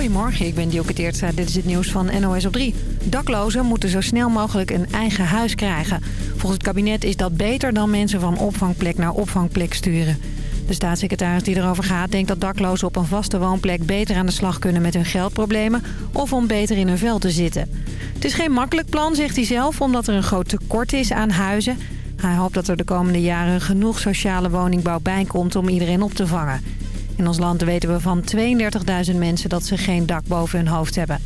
Goedemorgen, ik ben Dielke. Dit is het nieuws van NOS op 3. Daklozen moeten zo snel mogelijk een eigen huis krijgen. Volgens het kabinet is dat beter dan mensen van opvangplek naar opvangplek sturen. De staatssecretaris die erover gaat denkt dat daklozen op een vaste woonplek beter aan de slag kunnen met hun geldproblemen of om beter in hun vel te zitten. Het is geen makkelijk plan, zegt hij zelf, omdat er een groot tekort is aan huizen. Hij hoopt dat er de komende jaren genoeg sociale woningbouw bij komt om iedereen op te vangen. In ons land weten we van 32.000 mensen dat ze geen dak boven hun hoofd hebben.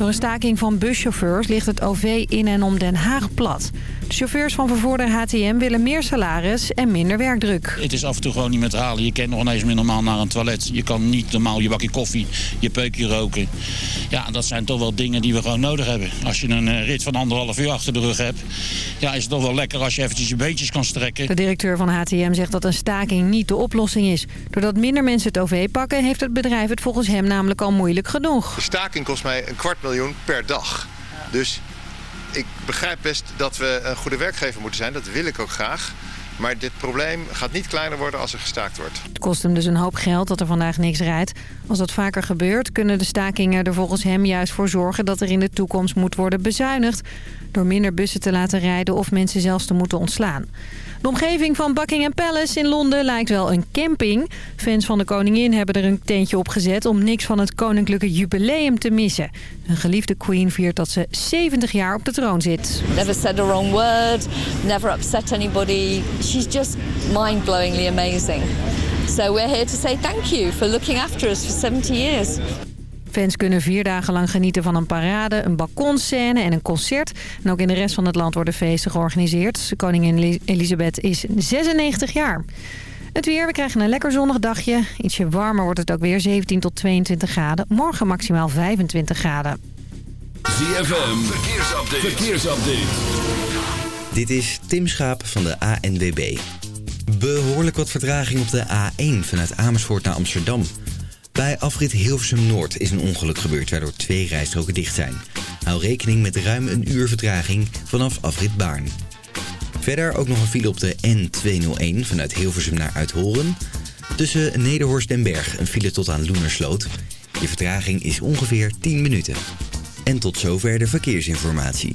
Door een staking van buschauffeurs ligt het OV in en om Den Haag plat. De chauffeurs van vervoerder HTM willen meer salaris en minder werkdruk. Het is af en toe gewoon niet meer te halen. Je kent nog ineens meer normaal naar een toilet. Je kan niet normaal je bakje koffie, je peukje roken. Ja, dat zijn toch wel dingen die we gewoon nodig hebben. Als je een eh, rit van anderhalf uur achter de rug hebt... ja, is het toch wel lekker als je eventjes je beentjes kan strekken. De directeur van HTM zegt dat een staking niet de oplossing is. Doordat minder mensen het OV pakken... heeft het bedrijf het volgens hem namelijk al moeilijk genoeg. De staking kost mij een kwart miljoen per dag. Dus ik begrijp best dat we een goede werkgever moeten zijn. Dat wil ik ook graag. Maar dit probleem gaat niet kleiner worden als er gestaakt wordt. Het kost hem dus een hoop geld dat er vandaag niks rijdt. Als dat vaker gebeurt, kunnen de stakingen er volgens hem juist voor zorgen... dat er in de toekomst moet worden bezuinigd... door minder bussen te laten rijden of mensen zelfs te moeten ontslaan. De omgeving van Buckingham Palace in Londen lijkt wel een camping. Fans van de koningin hebben er een tentje op gezet... om niks van het koninklijke jubileum te missen. Een geliefde queen viert dat ze 70 jaar op de troon zit. Never said a wrong word, never upset anybody. She's just mind-blowingly amazing. So we're here to say thank you for looking after us for 70 years. Fans kunnen vier dagen lang genieten van een parade, een balkonscène en een concert. En ook in de rest van het land worden feesten georganiseerd. Koningin Elisabeth is 96 jaar. Het weer, we krijgen een lekker zonnig dagje. Ietsje warmer wordt het ook weer, 17 tot 22 graden. Morgen maximaal 25 graden. ZFM, verkeersupdate. verkeersupdate. Dit is Tim Schaap van de ANWB. Behoorlijk wat vertraging op de A1 vanuit Amersfoort naar Amsterdam. Bij afrit Hilversum Noord is een ongeluk gebeurd waardoor twee rijstroken dicht zijn. Hou rekening met ruim een uur vertraging vanaf afrit Baarn. Verder ook nog een file op de N201 vanuit Hilversum naar Uithoren. Tussen Nederhorst en Berg een file tot aan Loenersloot. Je vertraging is ongeveer 10 minuten. En tot zover de verkeersinformatie.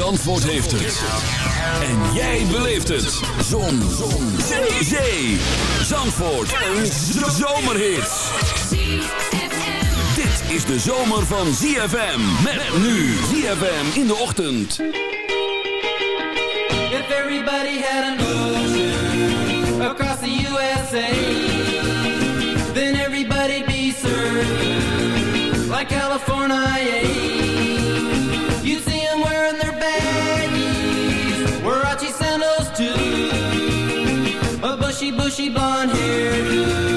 Zandvoort heeft het. En jij beleeft het. Zon. Zon. Zee. Zee. Zandvoort. Een zomerhit. Dit is de zomer van ZFM. Met nu ZFM in de ochtend. If everybody had an ocean across the USA, then everybody'd be served like California. Bushy, bushy blonde hairdo,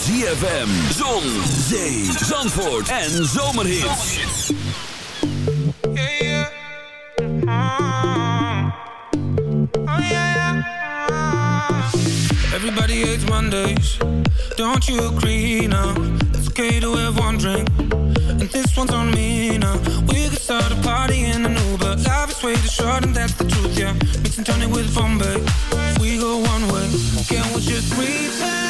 ZFM, Zon, Zee, Zandvoort en Zomerhits. Yeah, yeah. Mm -hmm. Oh yeah, yeah. Everybody hates Mondays, don't you agree now? It's okay to have one drink, and this one's on me now. We could start a party in an Uber, life is way too short and that's the truth, yeah. Mix and turn it with Bombay, we go one way, can we just pretend?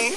me,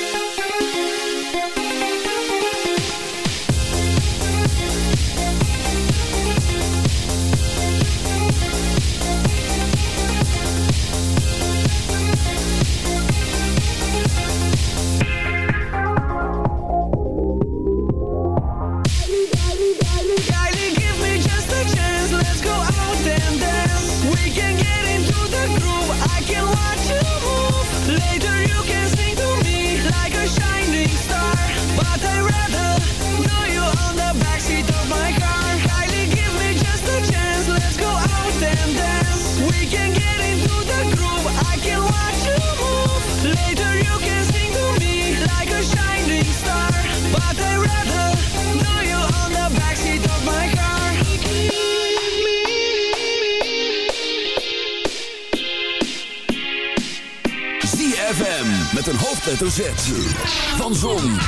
Hoofdletter Z. Van Zon,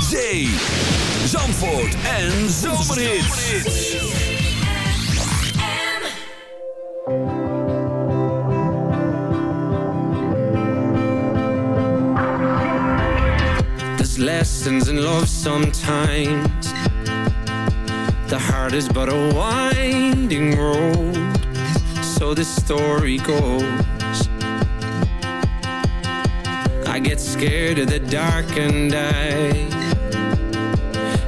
Zee, Zandvoort en Zomerhits. There's lessons in love sometimes. The heart is but a winding road. So the story goes. I get scared of the dark and I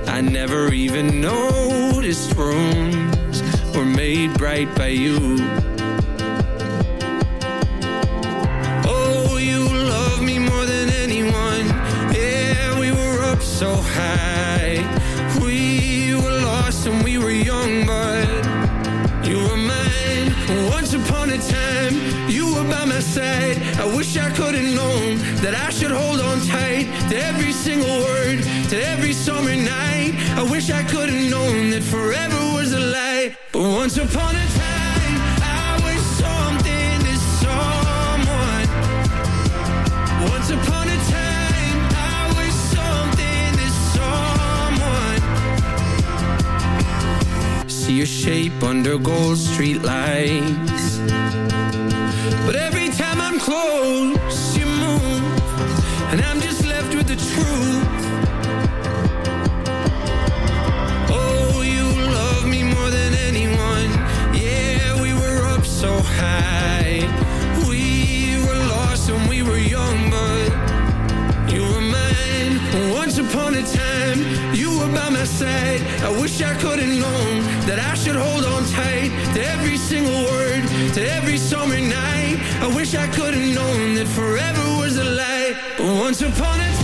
I never even noticed rooms were made bright by you. That I should hold on tight to every single word, to every summer night. I wish I could have known that forever was a lie. But once upon a time, I was something to someone. Once upon a time, I was something to someone. See your shape under gold street lights. But every time I'm close. And I'm just left with the truth. Oh, you love me more than anyone. Yeah, we were up so high. We were lost when we were young, but you were mine. Once upon a time you were by my side. I wish I could have known that I should hold on tight to every single word, to every summer night. I wish I could have known that forever was a lie. But once upon a time,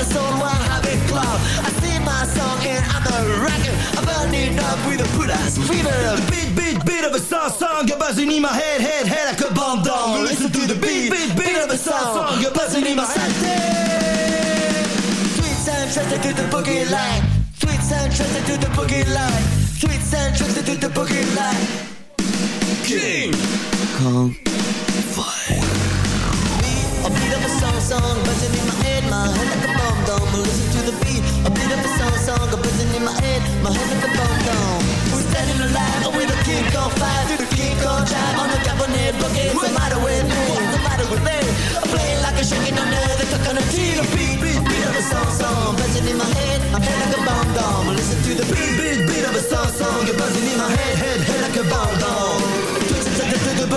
The soul, one habit club. I sing my song and I'm a rocker, I'm burning up with a put ass fever. Beat, beat, beat of a song, song, you're buzzing in my head, head, head like a bomb doll. Listen to the beat, beat, beat of a song, song, you're buzzing in my head. Sweet sound trusted to the boogie line. Sweet sound trusted to the boogie line. Sweet sound trusted to the boogie line. King Kong Fire. A beat of a song, buzzing in my head, my head like a bomb dome. Listen to the beat. A beat of a song, song, buzzing in my head, my head like a bomb dome. We're standing alive with a king on fire, through the king on drive on the cabinet boogie. What's the matter with me? What's the matter with me? I'm playing like a shaking under the coconut tree. The beat, beat, beat of a song, song, buzzing in my head, my head like a bomb dome. Listen to the beat, beat, beat of a song, song, you're buzzing in my head,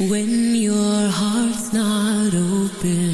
When your heart's not open